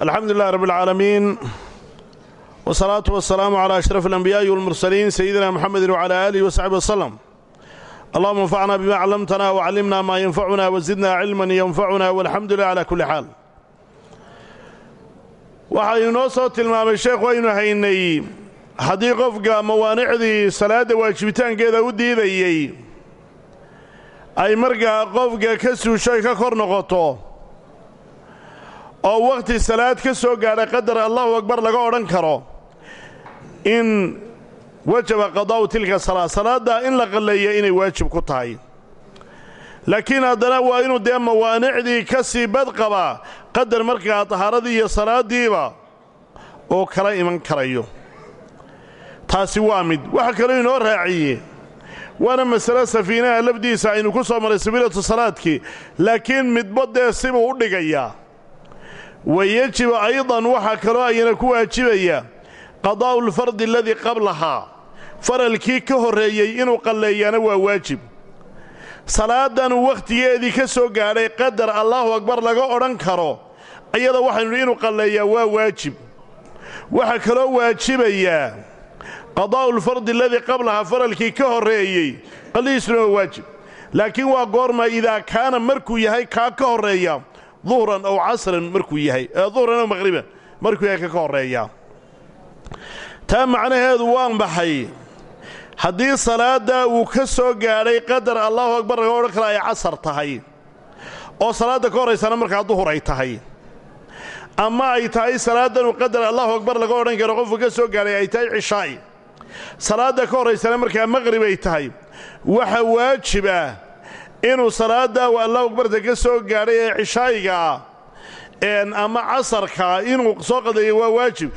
alxamdu lilah rab اlcaalamiin wsalaatu wasalaamu calaa ashraf alanbiyaa'i walmursaliin sayidina muxamedi wcala aalihi wasaxbi waslem allahuma anfacna bima callamtana wacallimna maa yanfacuna wasidna cilman yanfacuna walxamdu lilah cala kulli xaal waxaynu noo soo tilmaamay sheekhu aynu haynay haddii qofka mawaanicdii salaadda waajibitaankeeda u diidayey ay markaa qofka ka suushoy ka kor noqoto oo wakhti salaad ka soo gaadha qadar allahu akbar laga odhan karo in wajaba qadaa'u tilka salaa salaaddaa in la qalleeya inay waajib ku tahay. Laakiin haddana waa inuu dee mawaanicdii ka sii badqabaa qadar markaa tahaaradii iyo salaaddiiba oo kala iman karayo. Taasi waa mid. Waxa kaloo inoo raaciye waana masale safiinaha lafdiisa aynu ku soo maray sabiilatu salaadkii laakiin midba dee sibuu u dhigayaa wa yejibu aydan waxaa kaloo ayana ku waajibaya qadaa'u alfardi aladii qablahaa faralkii ka horreeyey inuu qalleeyaana waa waajib. Salaaddanuu wakhtigeedii ka soo gaadhay qadar allaahu akbar laga odhan karo iyada waxaynu nidhi inuu qalleeyaa waa waajib. Waxaa kaloo waajibayaa qadaa'u alfardi aladii qablahaa faralkii ka horreeyey qallihiisuna waa waajib. Laakiin waa goorma idaa kaana markuu yahay kaa ka horreeya duhran ow casran markuu yahay. Duhran ow maqhriban markuu yahay ka ka horreeya. Taa macnaheedu waan baxay. Haddii salaaddaa uu ka soo gaadhay qadar allahu akbar laga odhan kale ay casar tahay. Oo salaadda ka horraysana markaa duhur ay tahay. Ama ay tahay salaaddanuu qadar allahu akbar laga odhan karo qofku ka soo gaadhay ay tahay cishaa'i salaadda ka horraysana markaa maqhrib ay tahay. Waxa waajib ah inuu salaaddaa uu allahu akbarta ka soo gaadhay ee cishaa'igaa ama casarka inuu soo qadeeyo waa waajib.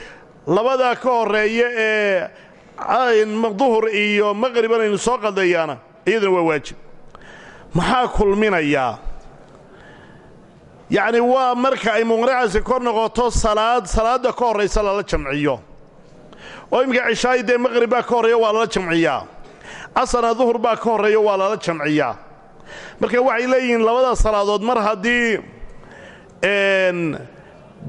Labadaa ka horreeya ee duhur iyo maqhriban aynu soo qadeeyaana iyaduna waa waajib. Maxaa kulminayaa yacni waa marka ay muqnacaasi kor noqoto salaad salaadda ka horraysa lala jamciyo. Oo iminka cishaayi dee maqhrib baa ka horreeya waa lala jamciyaa. Casarna duhur baa ka horreeya waa lala jamciyaa marka waxay leeyihiin labada salaadood mar haddii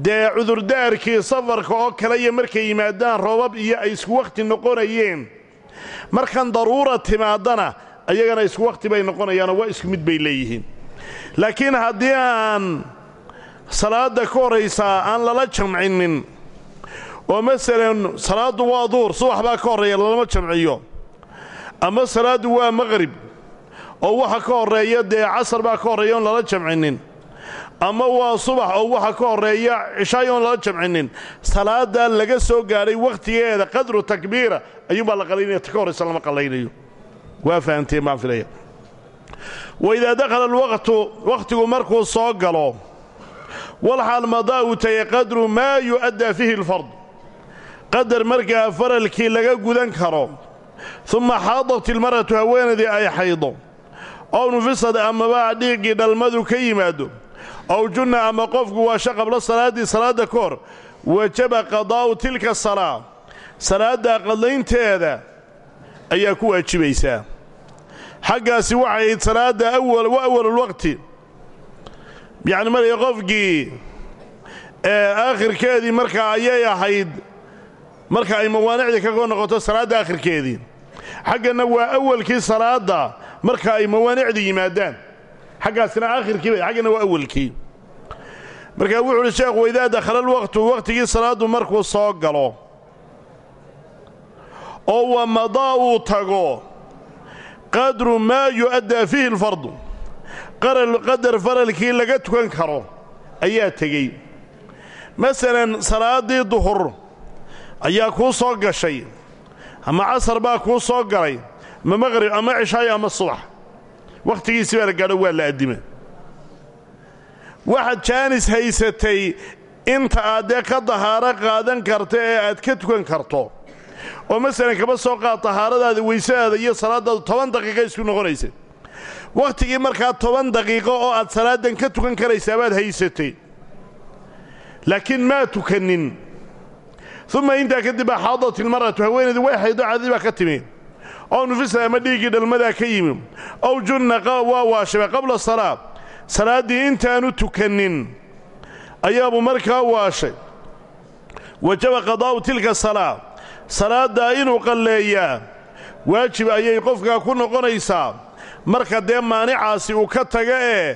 dee cudurdaarkii safarka oo kale iyo markay yimaadaan roobab iyo ay isku wakhti noqonayeen markan daruura timaadana ayagana isku wakhti bay noqonayaanoo waa isku mid bay leeyihiin. Laakiin haddii aan salaadda ka horraysaa aan lala jamcinin oo masalan salaaddu waa duhur subax baa ka horreeya lalama jamciyo ama salaaddu waa maqhrib oo waxa ka horreeya dee casar baa ka horreeya oon lala jamcinin. Ama waa subax oo waxa ka horreeya cishaayi oon lala jamcinin. Salaaddaa laga soo gaadhay wakhtigeeda qadru takbiira ayuunbaa la qallaynaya ta ka horraysa lama qallaynayo waa fahamteen baan filaya. Wa idaa dakhala alwaqtu wakhtigu markuu soo galo walxaal madaa uu tagay qadru maa yu'addaa fiihi alfard. Qadar markaa faralkii laga gudan karo uma xaadat ilmar'atu haweenaydii ay xaydo ow nufisad amaba dhiiggii dhalmadu ka yimaado ow junna ama qofku waasho qablo salaaddii salaadda ka hor wajaba qadaa'u tilka salaa salaaddaa qadlaynteeda ayaa ku waajibaysaa xaggaasi waxay ahayd salaadda wa awalulwaqti yacni markay qofkii aakhirkeedii markaa ayay ahayd marka ay mawaanicdii kaga noqoto salaadda aakhirkeedii xagganna waa awalkii salaadda marka ay mawaanicdii yimaadaan xaggaasina aakhirkii bay xaggana waa awalkii. Markaa wuxu uhi sheekhu waidaa dakhala alwaqtu wakhtigii salaaddu markuu soo galo oo wa madaa uu tago qadru maa yu'addaa fiihi alfardu qadar faralkii laga tukan karo ayaa tegey. Masalan salaaddii duhur ayaa kuu soo gashay ama casar baa kuu soo galay ama maqhrib ama cishaayo ama subax. Wakhtigiisii baa la gaadho waa la addima waxaad jaanis haysatay inta aad dee ka dahaaro qaadan karta ee aad ka tukan karto. Oo masalan kaba soo qaad dahaaradaada weysadaada iyo salaaddaadu toban daqiiqa isku noqonaysa. Wakhtigii markaa toban daqiiqo oo aad salaaddan ka tukan karaysaa baad haysatay. Laakiin maa tukannin uma intaa kadib baa xaadat ilmar'atu haweenaydu way xaydo cadii baa ka timi ow nufisa ama dhiiggii dhalmadaa ka yimi ow junna waa waashaba qabla salaa salaaddii intaanu tukannin ayaabuu markaa waashay wajaba qadaa'u tilka salaa salaaddaa inuu qalleeyaa waajib ayay qofkaa ku noqonaysaa marka dee maanicaasi uu ka taga ee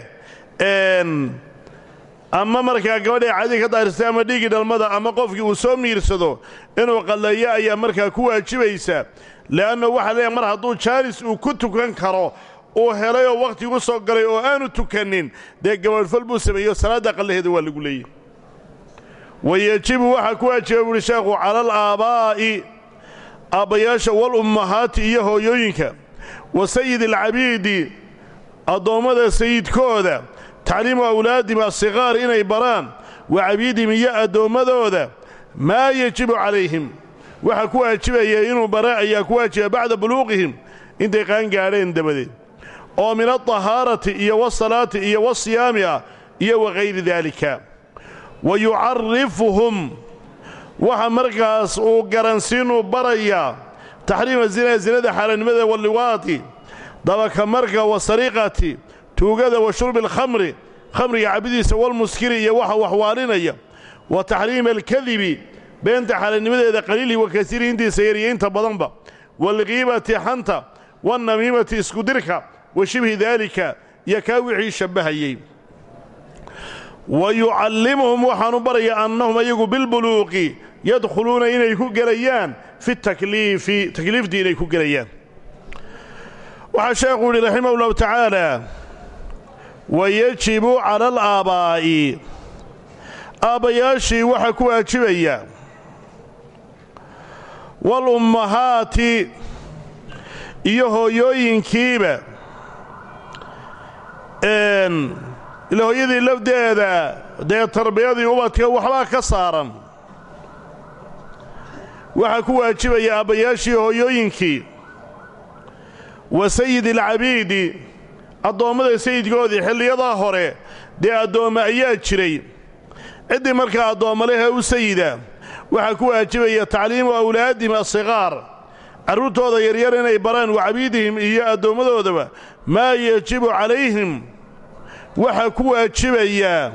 ama markaa gabadhii cadii ka daaristay ama dhiiggii dhalmada ama qofkii uu soo miirsado inuu qalleeyo ayaa markaa ku waajibaysa le'anna waxaa leeyahay mar hadduu jaanis uu ku tukan karo uu helay oo wakhti u soo galay oo aanu tukannin dee gabadhfal buu sameeyo salaadda qallaheeda waa lagu leeyahy wayejibu waxaa ku waajiba buuhi sheekhu cala al aabaa'i aabbayaasha wal ummahaati iyo hooyooyinka wa sayidi alcabiidi addoommada sayidkooda tacliimu awlaadihim asikaar inay baraan wa cabiidihim iyo addoommadooda maa yejibu calayhim waxaa ku waajibaya inuu bara ayaa ku waajiba bacda buluuqihim intay qaangaadheen dabadeed. Oo min alطahaarati iyo wasalaati iyo wasiyaami ah iyo wakayri daalika. Wa yucarifuhum waxa markaas uu garansiinuu barayaa taxriima zina zinada xaaraannimada walliwaati dabaka marka wasariqati tuugada wa shurbi alkhamri khamriga cabidiisa walmuskiri iyo waxa waxwaalinaya wa taxriima alkadibi beenta xaaraannimadeeda qaliilii wa kasiiri intiisa yariyo inta badanba. Waalqiibati xanta waannamiimati iskudirka wa shibhi daalika iyo kaa wixii shabbahayey wa yucallimuhum waxaanu baraya annahum ayagu bilbuluuqi yadkhuluuna inay ku gelayaan fi takliifi takliifdii inay ku gelayaan. Waxaa sheekhu yidhi raximah ullahu tacaala wayejibu cala alaabaa'i aabbayaashii waxaa ku waajibaya walummahaati iyo hooyooyinkiiba. Ila hooyadii lafdeeda dee tarbiyadii ubadka waxbaa ka saaran. Waxaa ku waajibaya aabbayaashii hooyooyinkii. Wa sayidi alcabiidi addoommada sayidkoodii xilliyadaa hore dee addoommo ayaa jiray. Ciddii markaa addoommalehe u sayida waxaa ku waajibaya tacliimu awlaadihim asikaar carruurtooda yaryar inay baraan wa cabiidihim iyo addoommadoodaba maa yejibu calayhim. Waxaa ku waajibaya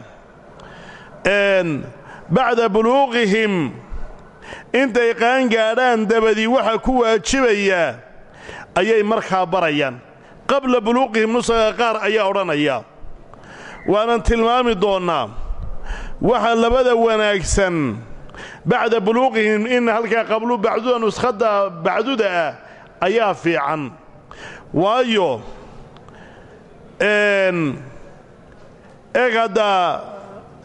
bacda buluuqihim intay qaangaadhaan dabadii waxaa ku waajibaya ayay markaa barayaan. Qabla buluuqihim nusaga qaar ayaa odhanaya. Waanan tilmaami doonnaa waxa labada wanaagsan bacda buluuqihim in halkaa qablu bacduda nuskhadda bacduda ah ayaa fiican. Waayo eeg haddaa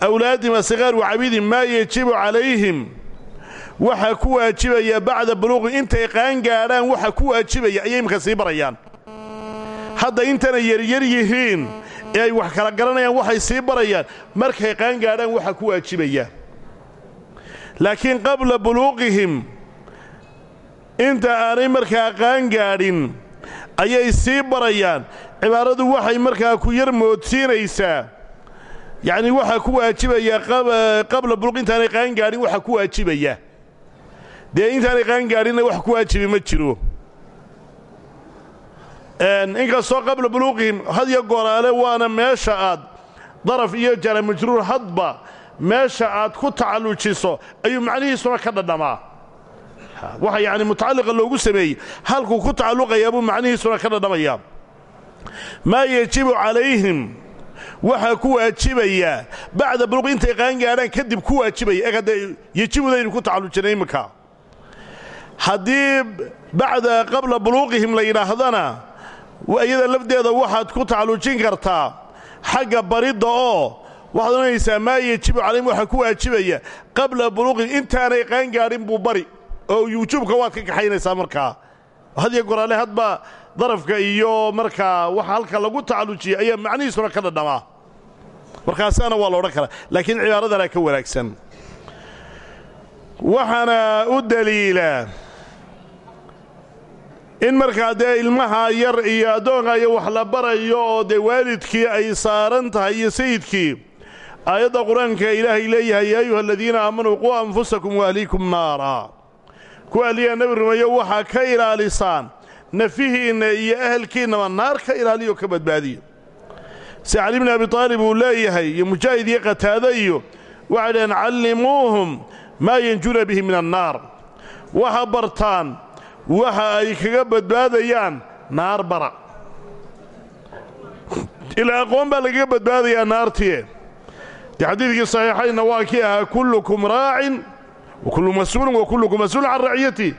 awlaadihim asikaar wa cabiidihim maa yejibu calayhim waxaa ku waajibaya bacda buluuqihim intay qaangaadhaan waxa ku waajibaya ayay imika sii barayaan. Hadda intanay yaryar yihiin ee ay wax kala garanayaan waxay sii barayaan. Markay qaangaadhaan waxa ku waajibaya laakiin qabla buluuqihim inta aanay markaa qaangaadhin ayay sii barayaan. Cibaaradu waxay markaa ku yar moodsiinaysaa yacnii waxaa ku waajibaya qabla buluuq intaanay qaangaadhin waxa ku waajibaya. Dee intaanay qaangaadhinna wax ku waajibi ma jiro. Inkastoo qabla buluuqihim had yo goraale waana meesha aad daraf iyo jara majruur hadba meesha aad ku tacallujiso ayuu macnihiisuna ka dhadhamaa. Waxa yacni mutacalliqa loogu sameeyey halkuu ku tacalluqayaa buu macnihiisuna ka dhadhamayaa maa yejibu calayhim waxaa ku waajibaya bacda buluuq intay qaangaadhaan kadib ku waajibaya eg haddee ku tacallujinay imminka haddii bacda qabla buluuqihim la yidhaahdana iyada lafdeeda waxaad ku tacallujin kartaa xagga baridda oo waxaad odhanaysaa maa yejibu calayhim? Waxaa ku waajibaya qabla buluuqihim intaanay qaangaadhin buu bari. Oo wujuubka waad ka kaxaynaysaa markaa. Hadiyo goraale hadba darafka iyo markaa waxa halka lagu tacallujiyay ayaa macnihiisuna ka dhadhamaa. Markaasaana waa la odhan karaa laakiin cibaaradanaa ka wanaagsan. Waxaana u daliila in markaa dee ilmaha yar iyo addoonka iyo wax la barayo oo dee waalidkii ay saaran tahay iyo sayidkii aayadda qur'aanka ilaahay leeyahay yaa ayuha aladiina aamanuu quu anfusakum waahliikum naara. Ku ahliyaa nebi rumeeyo waxaa ka ilaalisaan nafihiinna iyo ahalkiinnaba naar ka ilaaliyo ka badbaadiyo. Si cali bni abi taalib uu leeyahay iyo mujaahid iyo qataado iyo waxay dhaheen callimuuhum maa yanjuuna bihi min annaar. Waxa bartaan waxa ay kaga badbaadayaan naar bara. Ilaa aqoon baa lagaga badbaadayaa naartie dee xadiidkii saxiixaynna waa kii ahaa kullukum raacin kullu mas'uulin wa kullukum mas'uulun can raciyati.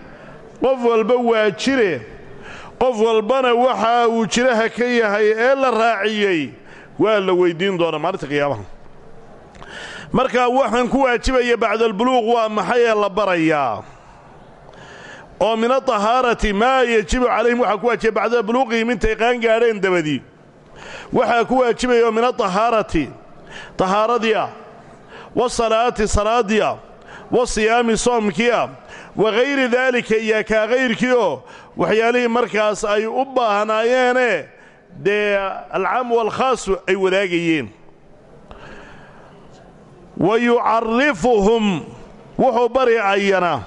Qof walba waa jire qof walbana waxa uu jiraha ka yahay ee la raaciyey waa la weyddiin doonaa maalinta qiyaamaha markaa waxaan ku waajibaya bacdaalbuluuq waa maxay ee la barayaa oo min adahaarati maa yajibu calayhim waxaa ku waajibaya bacda qaan gaadheen dabadii waxaa ku waajibaya oo min adahaarati tahaaradii ah wasalaati salaaddii ah wa siyaami soomkii ah wa hayri daalika iyo kaa hayrkii oo waxyaalihii markaas ay u baahnaayeenee dee alcaam waalkhaasu ay wadaagayeen wa yucarrifuhum wuxuu bari ayana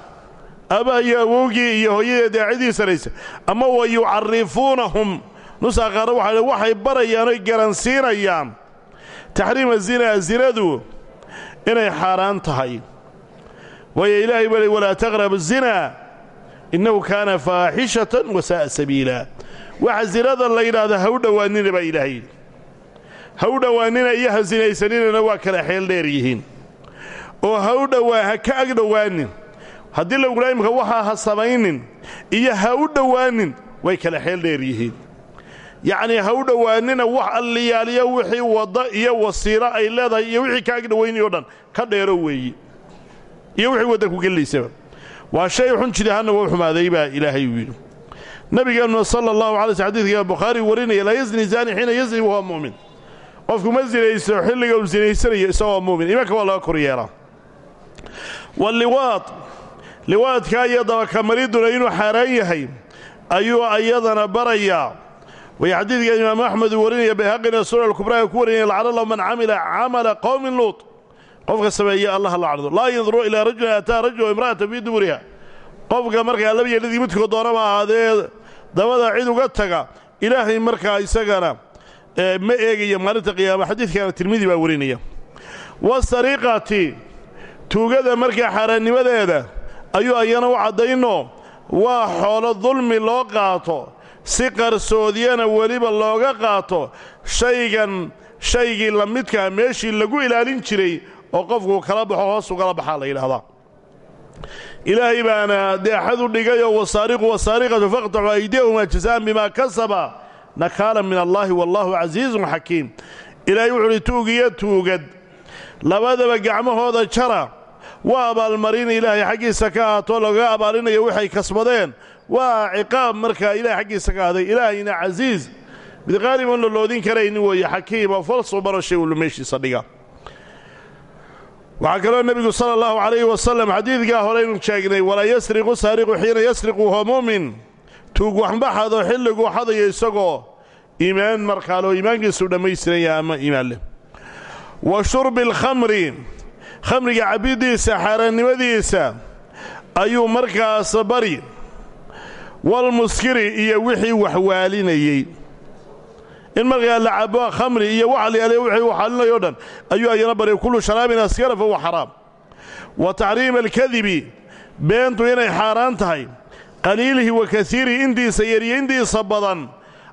abahayo awowgii iyo hooyadee daacidiisanaysa ama wa yucarrifuunahum nusaa qaarna waxa waxay barayaan garansiinayaan taxriima zinaa zinadu inay xaaraan tahay. Waayo ilaahay baa ley walaa taqrabu zinaa innahu kaana faaxishatan wa saa'a sabiila. Waxa zinada la yidhaahda ha u dhowaannina baa ilaahay. Ha u dhowaannina iyo ha sinaysaninana waa kala xeel dheer yihiin. Oo ha u dhowaa ha ka ag dhowaanin. Haddii lagula imika waxaa ha samaynin iyo ha u dhowaanin way kala xeel dheer yihiin yacnii ha u dhowaanina wax alliyaaliyo wixii wadda iyo wasiilo ay leedahay iyo wixii ka ag dhowaynayo o dhan ka dheero weeyi. Iyo wixii wadda ku gelilaysaba waa shay xun jidahanna wou xumaaday baa ilaahay uu yidhi. Nabigeennuna sala allahu alay sl xadidka bukhaari warinaya laa yazni zaani xiina yazni wahuwa mu'min. Qofku ma sinaysto xilliga uu sinaysanayo isagoo mu'min. Imanka waa laga kor yeelaa walliwaad liwaadkaa iyo dabakamariduna inuu xaaraan yahay ayuu ayadana barayaa way xadiidka imaamu axmed uu warinaya bayhaqina sunan alkubraaga ku warinaya lacana allahu man camila camala qowmin luut. Qofka sameeye allah lacnado laa yanduru ilaa rajulin ataa rajul imra'ata fii duburiha. Qofka markaa laba yeedhadii midkood doonama ahaadee dabada cid uga taga. Ilaahay markaa isagana ma eegaya maalinta qiyaama. Xadiidkana tirmidi baa warinaya. Wasariiqati tuugada markaa xaaraannimadeeda ayuu ayana u caddayno? Waa xoolo dulmi loo qaato si qarsoodyana weliba looga qaato shaygan shaygii la midkaa meeshii lagu ilaalin jiray oo qofku kala baxo hoos ugala baxaa la yidhaahdaa. Ilaahay baana deexad u dhigayoo wasaariqu wasaariqatu faqtacu aydiyahuma jasaan bimaa kasaba nakaalan min allaahi wallaahu casiizun xakiim. Ilaahay wuxuu tuugiyo tuugad labadaba gacmahooda jara. Waa abaalmarin ilaahay xaggiisa ka ahaatoo lagaga abaalinayo waxay kasbadeen waa ciqaab markaa ilahay xaggiisa ka ahday ilaahayna casiis mid qaalib oon loloodin karayni weeye. Xakiim oo falsoo baro shay walba meeshiisa dhiga waxaa kaloo nebigu sala allahu calayhi wasalam xadiidkaa horeynu sheegnay walaa yasriqu saariqu xiina yasriqu huwa mu'min tuug waxbaxado xilliguu xadayo isagoo iimaan markaaloo iimaankiisu dhammaystiran yaha ama iimaan leh. Wa shurbi alkhamri khamriga cabiddiisa xaaraannimadiisa ayuu markaas bari walmuskiri iyo wixii waxwaalinayey in markaa la cabo khamri iyo waxa layaale wixii waxaalinayo o dhan ayuu ayana bari kullu sharaabin askara fa huwa xaraam. Wa taxriima alkadibi beentu inay xaaraan tahay qaliilihi wa kasiirihi intiisa yariyo intiisa badan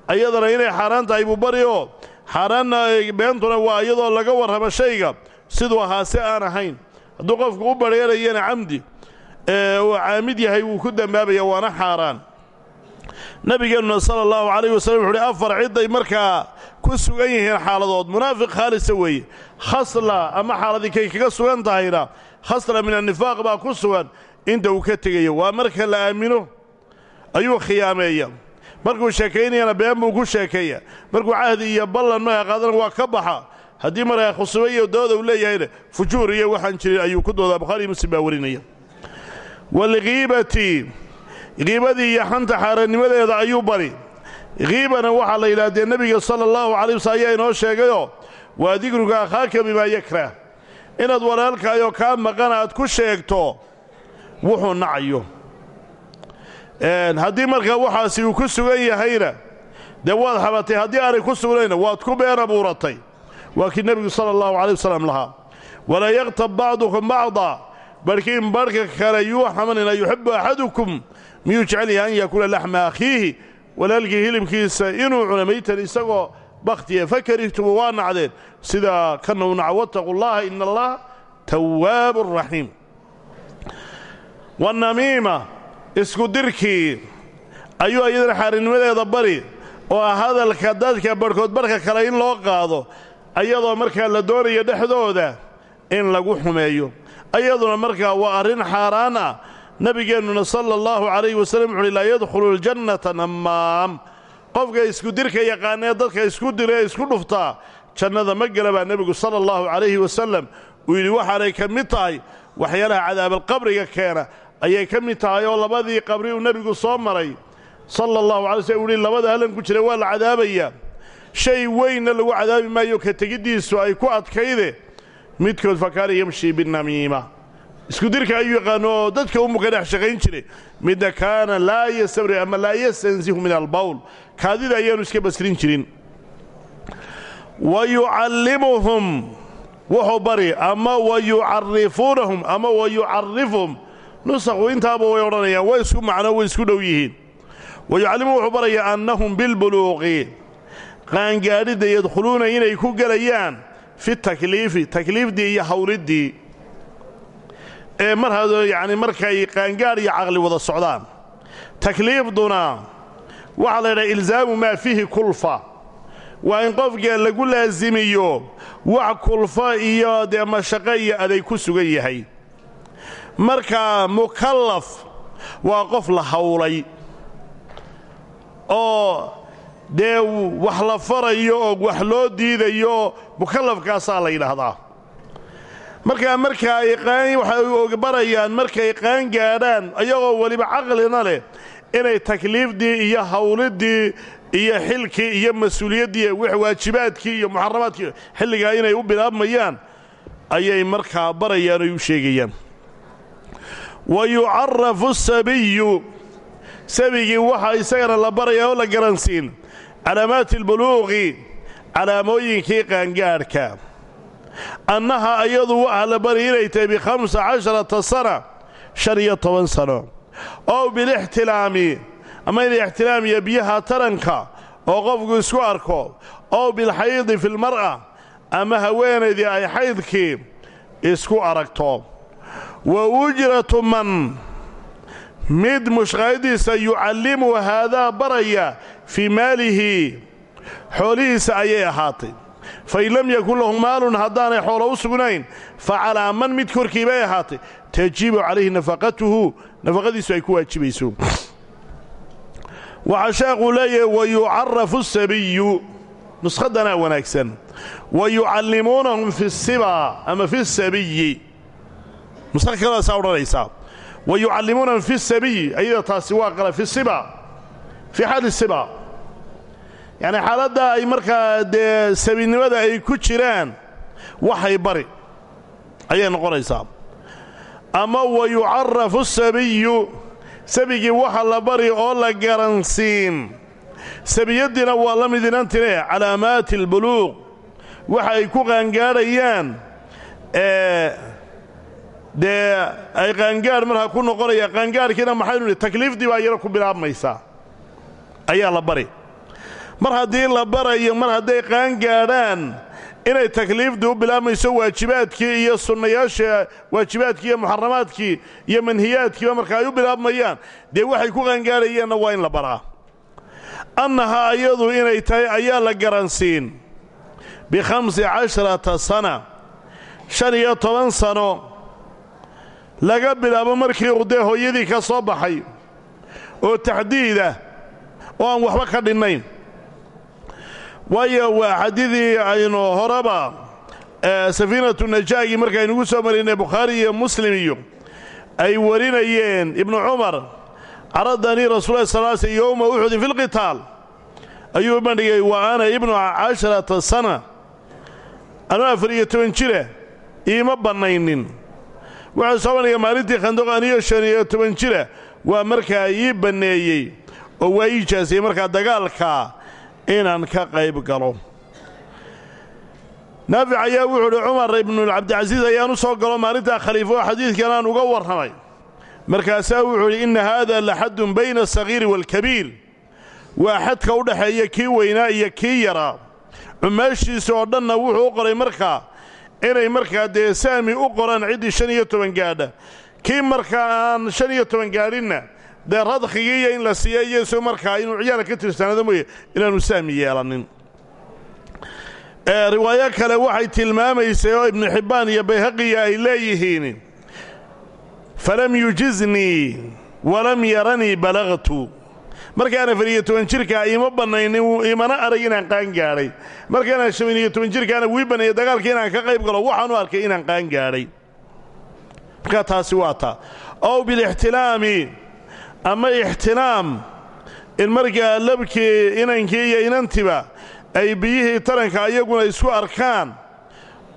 ayadana inay xaaraan tahay buu bari oo xaaraanna beentuna waa iyadoo laga warramo shayga siduu ahaa aan ahayn. Hadduu qofku u badheerayana camdi uu caamid yahay wuu ku dembaabaya waana xaaraan nabigeennuna sala allahu calayh wasallam wuxu uhi afar cidday markaa ku sugan yihiin xaaladood munaafiq khaalisa weeye. Khasla ama xaaladii kay kaga sugan tahayna khasla min annifaaq baa ku sugan inta uu ka tegayo. Waa marka la aamino ayuu khiyaameeya. Markuu sheekaynayana been buu ku sheekeeya. Markuu cahdi iyo ballan maha qaadana waa ka baxa. Haddii markaa khusubo iyo dooda uu leeyahayna fujuur iyo waxaan jirin ayuu ku doodaa bukhaariiyo muslim baa warinaya. Waalghiibati kiibadii iyo xanta xaaraannimadeeda ayuu bari. Kiibana waxaa la yidhaha dee nebiga sala allahu calay waslam ayaa inoo sheegayoo waa dikruka akhaaka bimaa yakrah inaad walaalkaayoo kaa maqan aad ku sheegto wuxuu nacayo. Haddii markaa waxaasi uu ku sugan yahayna dee waad xabatay haddii aanay ku sugnayna waad ku been abuuratay. Waa kii nebigu sala allahu calay wasalam lahaa. Walaa yaktab bacdukum bacda barhkiin barhka kale yuu xamanina yuxibu axadukum. Miyuu jecel yahay an yakuula laxma akhiihi? Walaalkii hilibkiisa inuu cuno maytan isagoo bakhtiya fakarihtumu waa nacdeen. Sidaa kana u naca wattaqu llaha ina allaha tawaabun raxiim wanamiima isku dirkii ayuu iyadana xaarinimadeeda bari oo ah hadalka dadka barhkood barhka kale in loo qaado ayadoo markaa la doonayo dhexdooda in lagu xumeeyo ayaduna markaa waa arrin xaaraan ah nebigeennuna sala allahu calayhi wasallam wuxuuhi laa yadkhulu ljannata nammaam. Qofka isku dirka yaqaanee dadka isku dira ee isku dhuftaa jannada ma gela baa nebigu sala allahu calayhi wasallam uu yidhi waxaanay ka mid tahay waxyaalaha cadaabalqabriga keena. Ayay ka mid tahay oo labadii qabri uu nebigu soo maray. Sala allahu alay slm u yihi labada hallan ku jira waa la cadaabayaa shay weynna lagu cadaabi maayo ka tegiddiisu ay ku adkayde midkood fakaana yamshi binamiima. Isku dirka ayuu yaqaano oo dadka umuka dhex shaqayn jiray. Midna kaana laa yastabri ama laa yastansihu min albawl. Kaadida ayaanu iska basrin jirin. Wa yucallimuhum wuxuu bari ama wa yucarifuunahum ama wa yucarifhum nusakhu intaaba way odhanayaan way isku macno way isku dhow yihiin. Wa yucallimuhum wuxuu barayaa annahum bilbuluuqi qaangaadhidda yadkhuluuna inay ku gelayaan fi takliifi takliifdii iyo hawliddii ee mar yacni markay qaangaadh iyo caqli wada socdaan. Takliifduna waxaa la yidhaha ilzaamu maa fiihi kulfa. Waa in qofka lagu laasimiyo wax kulfa iyo dee mashaqo iyo aday ku sugan yahay. Marka mukallaf waa qof la hawlay oo dee wax la farayo oo wax loo diidayo mukallafkaasaa la yidhaahdaa. Markaa marka ay qaan waxay barayaan markay qaan gaadhaan ayagoo weliba caqlina leh inay takliifdii iyo hawliddii iyo xilkii iyo mas'uuliyaddii waajibaadkii iyo muxaramaadkii xilligaa inay u bilaabmayaan ayay markaa barayaan oy u sheegayaan. Wa yucarafu sabiyu sabigii waxaa isagana la barayaa oo la garansiin calaamaati albuluuqi calaamooyinkii qaangaadhka annaha ayadu waxaa la bari inay tahay bikhamsa casharata sana shan iyo toban sano. Ow bilixtilaami ama in ixtilaamiya biyaha taranka oo qofku isku arko. Ow bilxaydi filmar'a ama haweenaydii ay xaydkii isku aragto. Wa ujratu man mid mushqaayadiisa yucallimu haadaa baraya fii maalihi xoolihiisa ayay ahaatay. Fain lam yakun lahu maalun haddaanay xoolo u sugnayn fa calaa man mid korkii bay ahaatay. Tajibu calayhi nafaqatuhu nafaqadiisu ay ku waajibayso. Waxaa sheekhuu leeyahay wa yucarafu sabiyu nuskhaddanaa wanaagsan. Wa yucallimuunahum fi siba ama fi sabiyi. Nusha kalaasaa odhanaysaa wa yucallimuunahum fi sabiyi ayada taasi waa qala fi siba fii xaali siba yacni xaaladda ay markaa dee sabinimada ay ku jiraan waxay bari ayay noqonaysaa ama wa yucarafu sabiyu sabigii waxa la bari oo la garansiin sabiyaddiina waa la mid inantine calaamaati albuluuq ay ku qaangaadhayaan dee ay qaangaadh markaa ku noqonaya qaangaadhkiina maxaynu nidhi takliifdii baa yaro ku bilaabmaysaa ayaa la bari. Mar haddii la barayo mar hadday qaangaadhaan inay takliifdii u bilaabmayso waajibaadkii iyo sunnayaasha waajibaadkii iyo muxaramaadkii iyo manhiyaadkiiba marka ay u bilaabmayaan dee waxay ku qaangaadhayeenna waa in la baraa. Annaha ayadu inay tahay ayaa la garansiin. Bikhamsi casharata sana shan iyo sano laga bilaabo markii uu dee hooyadii ka soo baxay oo taxdiidah oo aan waxba ka dhinnayn. Waayo waa xadidii aynu horeba safiinatu najaagii markaynugu soo marinay bukhaari iyo muslim iyo ay warinayeen ibnu cumar caradanii rasuulahi sal sl yowma uxudin fi lqitaal ayuu bandhigay wa ana ibnu casharata sana. Anuu afar iyo toban jira iima bannaynin wuxuu soo bandhigay maalintii khandoq aniyo shan iyo toban jira. Waa markaa ii banneeyey oo waa ii markaa dagaalkaa inaan ka qayb galo. Naafic ayaa wuxuu uhi cumar ibnucabdicasiis ayaan u soo galo maalintaa khaliifo oo xadiidkan aan uga warramay. Markaasaa wuxuu idhi inna haada la xaddun bayna asagiiri waalkabiir waa xadka u dhexeeya kii weynaa iyo kii yaraa. Cumaashiisa oo dhanna wuxuu qoray markaa inay markaa dee saami u qoraan ciddii shan iyo toban gaadha. Kii markaa aan shan iyo toban gaadhinna dee radkhigiiyo in la siiya iyo isagoo markaa inuu ciyaara ka tirsanaado mooye inaanu saami yeelanin. Riwaayo kale waxay tilmaamaysay oo ibnu xibbaan iyo bayhaqiya ay leeyihiin falam yujiznii walam yaranii balagtu markaan afar iyo toban jirkaa iima bannaynin imana arag inaan qaan gaadhay markaan shan iyo toban jirkaana wii banneeyey dagaalka inaan ka qayb galo waxaanu arkay inaan qaan gaadhay markaa taasi waa taa ow bilixtilaami ama ixtilaam in markaa labkii inankii iyo inantiba ay biyihii taranka iyaguna isku arkaan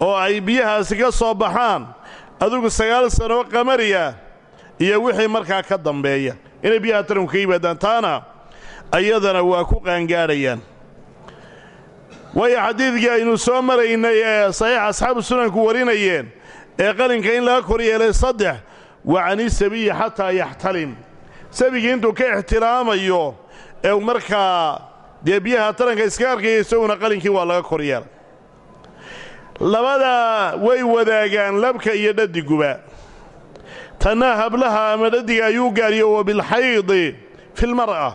oo ay biyahaasi ka soo baxaan adugu sagaal sanoo qamariya iyo wixii markaa ka dambeeya inay biyaha taranku ka yimaadaan taana ayadana waa ku qaangaadhayaan waayo xadiidkii aynu soo maraynay ee saxiix asxaabu sunanku warinayeen ee qalinka in laga kor yeelay saddex wa cani sabiyi xataa yaxtalim. Sabigii intuu ka ixtiraamayo ee markaa dee biyaha taranka iska arkaya isaguna qalinkii waa laga kor yeelay. Labada way wadaagaan labka iyo dhadiguba tanna hablaha ama dhadiga ayuu gaariyo wa bilxaydi filmar'a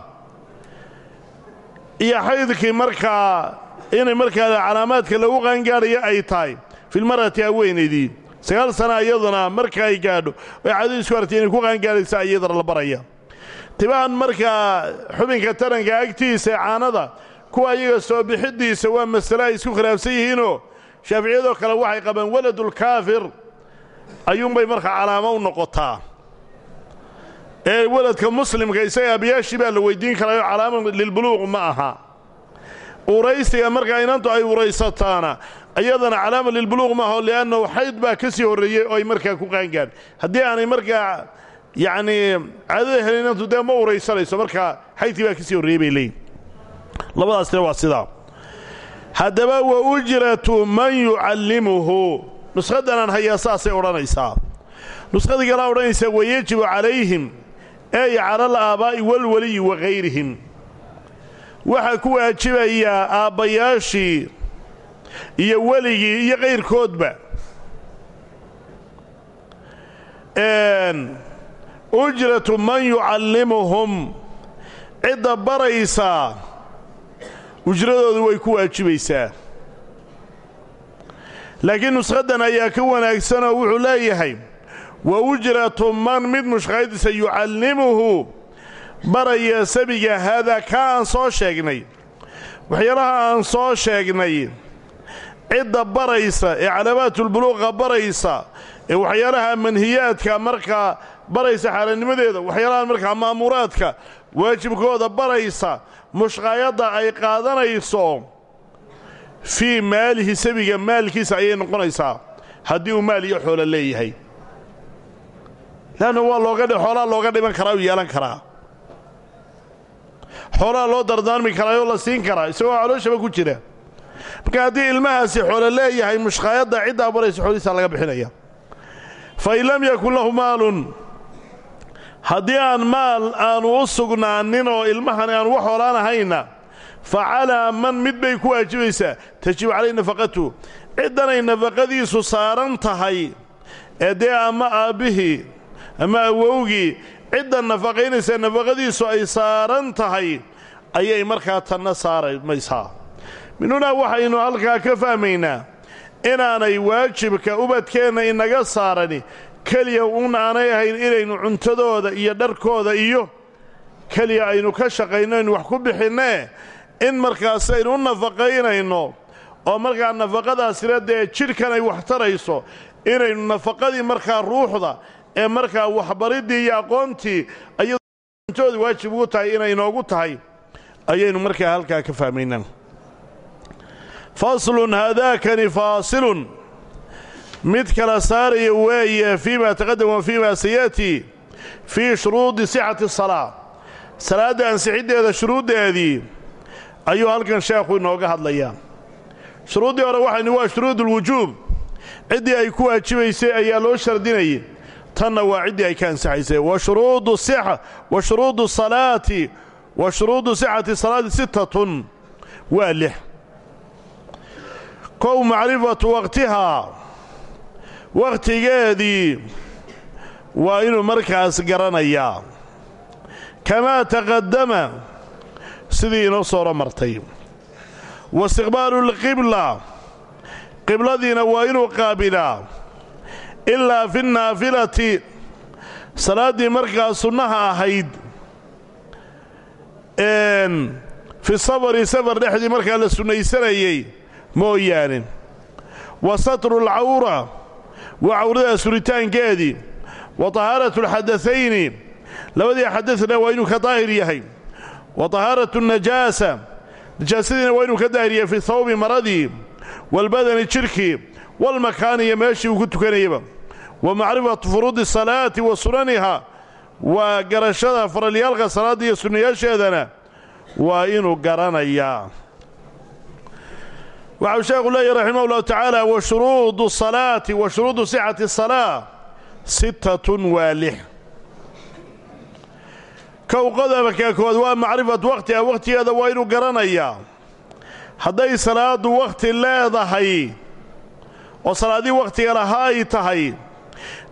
iyo xaydkii markaa inay markaa calaamaadka lagu qaangaadhayo ay tahay. Filmar'ati haweenaydii sagaal sana iyaduna marka ay gaadho ay cadadu isku artay inay ku qaangaadhaysa iyadana la baraya. Tibahan markaa xubinka taranka agtiisa ee caanada kuwa iyaga soo bixiddiisa waa masale ay isku khilaafsan yihiinoo shaaficiyadoo kale waxay qabaan waladulkaafir ayuunbay markaa calaamo u noqotaa. Ee weladka muslimka isaga abiyaashii baa la weyddiin karaayo calaama lilbuluuq ma aha. Uraysiga markaa inantu ay uraysataana iyadana calaama lilbuluuq ma aho li'annahu xayd baa ka sii horreeyey oo ay markaa ku qaangaadh. Haddii aanay markaa yacnii caadada helin inantu dee ma uraysanayso markaa xaydkii baa ka sii horreeyey bay waa sidaa. Haddaba wa ujratu man yucallimuhu nuskhaddanaan hayaa saasay odhanaysaa. Nuskhadii kalaa odhanaysaa wayejibu calayhim ey cala alaabaa'i walweliyi wa hayrihim waxaa ku waajibayaa aabbayaashii iyo weligii iyo kayrkoodba ujratu man yucallimuhum cidda baraysaa ujradoodu way ku waajibaysaa laakiin nuskhaddan ayaa ka wanaagsanoo wuxuu leeyahay wa ujratu man mid mushqaydisa yucallimuhu. Baraya sabiga haadaa kaa aan soo sheegnay. Waxyaalaha aan soo sheegnay cidda baraysa ee calaamaatulbuluuqa baraysa ee waxyaalaha manhiyaadka markaa baraysa xaaraannimadeeda waxyaalaha markaa ma'muuraadka waajibkooda baraysa mushqaayadda ay qaadanayso fii maalihi sabiga maalkiisa ayay noqonaysaa. Haddii uu maal iyo xoolo leeyahay. Leanna waa looga xoolaa looga dhiman karaa u yeelan karaa. Xoolaa loo dardaarmi karaayoo la siin karaa isagoo calooshaba ku jira. Marka haddii ilmahaasi xoolo leeyahay mushqaayadda ciddaa baraysa xoolihiisaa laga bixinaya. Fa in lam yakun lahu maalun. Haddii aan maal aanu u sugnaanin oo ilmahani aan wax hoolaan ahayna fa calaa man mid bay ku waajibaysaa tajibu calayh nafaqatuhu ciddanay nafaqadiisu saaran tahay ee dee ama aabbihii ama awowgii cidda nafaqaynaysa nafaqadiisu ay saaran tahay ayay markaa tanna saaramaysaa minunaa waxaynu halkaa ka fahmaynaa inaanay waajibka ubadkeenna inaga saarani keliya uun aanay ahayn inaynu cuntadooda iyo dharkooda iyo keliya aynu ka shaqayno aynu wax ku bixinnee in markaas aynu u nafaqaynayno oo markaa nafaqadaasina dee jidhkan ay wax tarayso inaynu nafaqadii markaa ruuxda ee markaa waxbariddii iyo aqoontii ayadooda waajib ugu tahay inay inoogu tahay ayaynu markaa halkaa ka fahmaynaa faslun haadaakani faasilun. Mid kala saaraya weeye fii ma taqadam wa fii ma sayaati fii shuruudi sixati asalaa salaadda ansixiddeeda shuruuddeedii ayuu halkan sheekhu inooga hadlayaa. Shuruuddii hore waxayni waa shuruudulwujuub ciddii ay ku waajibaysay ayaa loo shardinayay. Tanna waa ciddii ay ka ansaxaysay wa shuruudu salaati wa shuruudu sixati salaati sittatun. Waa lix. Kow macrifatu waqtihaa wakhtigeedii waa inuu markaas garanayaa. Kamaa taqaddama sidii inoo soo horumartay. Wa istiqbaalu lqibla. Qibladiina waa inuu qaabilaa. Ilaa fi naafilati. Salaaddii markaa sunnaha ahayd fi safari safar dhexdii markaa la sunnaysanayey mooyaane. Wa satru alcawra waa cawrada suritaankeedii wa tahaaratu alxadatayni labadii xadadna waa inuu ka daahir yahay wa tahaaratu alnajaasa najaasadiina waa inuu ka daahir yahay fi thawbi maradii waalbadani jidhkii walmakaani iyo meeshii uu ku tukanayaba wa macrifatu furuudi salaati wa sunaniha waa garashada faralyaalka salaadda iyo sunnayaasheedana waa inuu garanayaa waxau sheekhu leeyahy raximah ullahu tacaala wa shuruudu salaati wa shuruudu sixati salaa sittatun kow qodobka kood waa macrifatu wakhtiha wakhtigeeda waa inuu garanayaa hadday salaaddu wakhti leedahay oo salaaddii wakhtiga lahaa ay tahay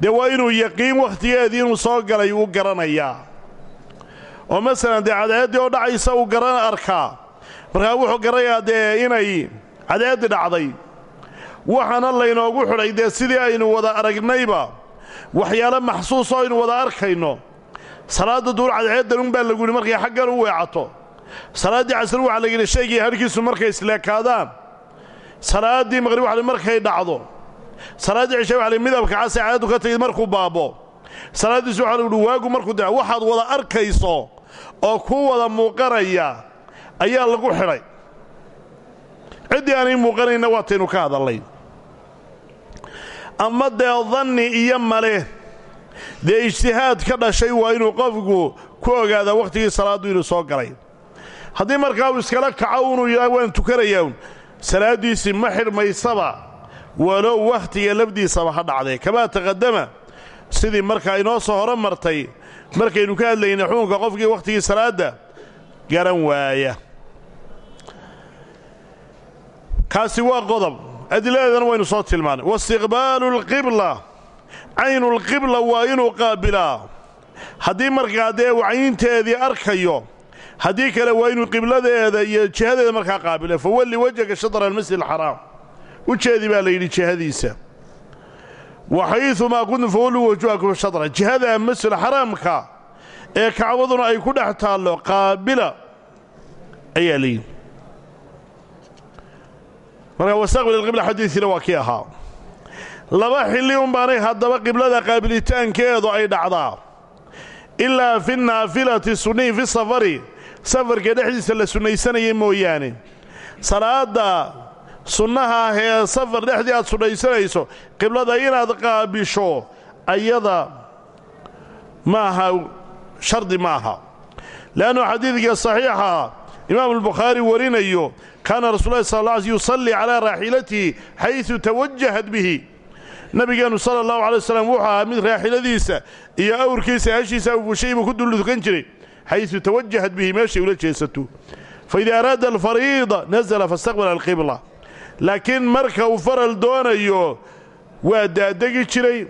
dee waa inuu yaqiin wakhtigeedii inuu soo galay uu garanayaa oo masalan dee cadceeddii oo dhacaysa uu garan arkaa markaa wuxuu garanayaa dee inay cadceeddii dhacday. Waxaana laynoogu xidhay dee sidii aynu wada aragnayba waxyaalo maxsuus oo aynu wada arkayno salaadda duur cadceeddan unbaa lagu yidhi markay xaggan u weecato. Salaaddii casri waxaa la yidhi shaygii hadhkiisu markay isleekaadaan salaaddii maqrib waxa markay dhacdo. Salaaddii cisha waxa midabka casee cadceeddu ka tegid markuu baabo. Salaaddiisu waxa lagu yidhi waagu markuu da waxaad wada arkayso oo kuu wada muuqanaya ayaa lagu xidhay ciddii aanay muuqanayna waataynu ka hadallay ama dee danni iyo male dee ijtihaad ka dhashay waa inuu qofku ku ogaadaa wakhtigii salaaddu inuu soo galay. Haddii markaa uu iskala kaco unuu yidhaha waan tukanayaa salaaddiisii ma xidhmaysaba. Walow wakhtiga lafdiisaba ha dhacdee kamaa taqaddama. Sidii markaa inoo soo horo martay markaynu ka hadlaynay xukunka qofkii wakhtigii salaadda garan waaya. Kaasi waa qodob. Adiladeedana waynu soo tilmaanay. Waistiqbaalu alqibla caynulqibla waa inuu qaabilaa. Haddii markaa dee uu caynteedii arkayo haddii kale waa inuu qibladeeda iyo jihadeeda markaa qaabilo fawalli wajhaka shadra almasjid alxaraam u jeedi baa la yidhi jihadiisa wa xayumaa kuntum fawalluu wajuhakum shadra jihada masjidulxaraamka ee kacbaduna ay ku dhex taallo qaabila ayaa la yidhi. Markaa wastaqbil alqibla xadiidkiina waa laba xilli unbaanay haddaba qiblada qaabilitaankeedu ay dhacdaa. Ilaa fi naafilati sunnihi fi safari. Safarka dhexdiisa la sunnaysanayay mooyaane. Salaadda sunnaha ah ee safar dhexdii aad sunnaysanayso qiblada inaad qaabisho ayada ma aha shardi ma aha le'annu xadiidka saxiixa imaamu albukhaari warinayo kaana rasulahi sal alla alay yusalli calaa raaxilatihi xaysu tawajahat bihi nabigeennu sala allahu alay waslam wuxuu ahaa mid raaxiladiisa iyo awrkiisa hashiisa ufushay buu ku dul tukan jiray xaysu tawajahat bihi meeshay ula jeesato. Fa idaa araada alfariida nasala fastaqbala alqibla. Laakiin marka uu faral doonayo waa daadegi jiray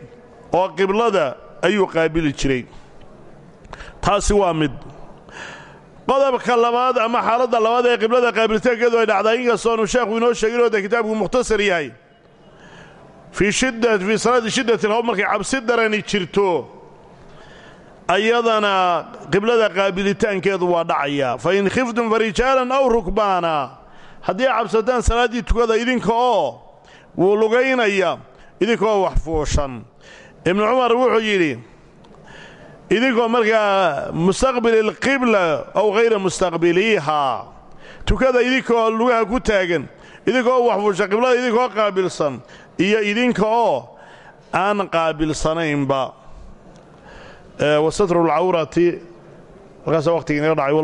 oo qiblada ayuu qaabili jiray. Taasi waa mid. Qodobka labaad ama xaaladda labaad ee qiblada qaabilitaankeedu ay dhacdaa inkastoonu sheekhu inoo sheegin oo de kitaabku mukhtasar yahay fii salaati shiddati alhawb markay cabsi darani jirto ayadana qiblada qaabilitaankeedu waa dhacaya. Fa in khiftum fa rijaalan aw rukbaana. Haddii cabsataan salaaddii tukada idinka oo wuu lugaynaya idinkaoo wax fuushan ibnu cumar wuxuu yidhi idinkoo markaa mustaqbili alqibla aw hayra mustaqbiliiha tukada idinkaoo lugaha ku taagan idinkaoo wax fuushan qiblada idinkaoo qaabilsan iyo idinka oo aan qaabilsanaynba wasatru lcawrati markaasa waqhtiga inaga dhacay